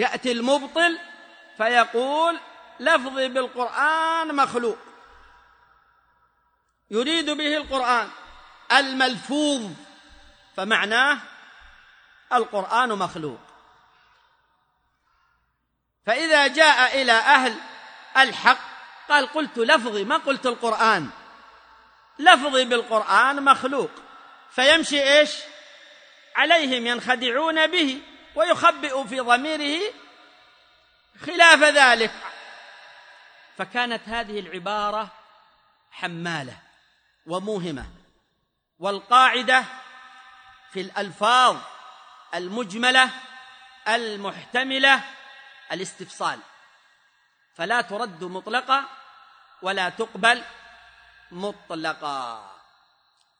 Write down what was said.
يأتي المبطل فيقول لفظي بالقرآن مخلوق. يريد به القرآن الملفوظ فمعناه القرآن مخلوق. فإذا جاء إلى أهل الحق قال قلت لفظي ما قلت القرآن. لفظي بالقرآن مخلوق. فيمشي إيش؟ عليهم ينخدعون به. ويخبئ في ضميره خلاف ذلك. فكانت هذه العبارة حمالة وموهمة والقاعدة في الألفاظ المجملة المحتملة الاستفصال. فلا ترد مطلقة ولا تقبل مطلقا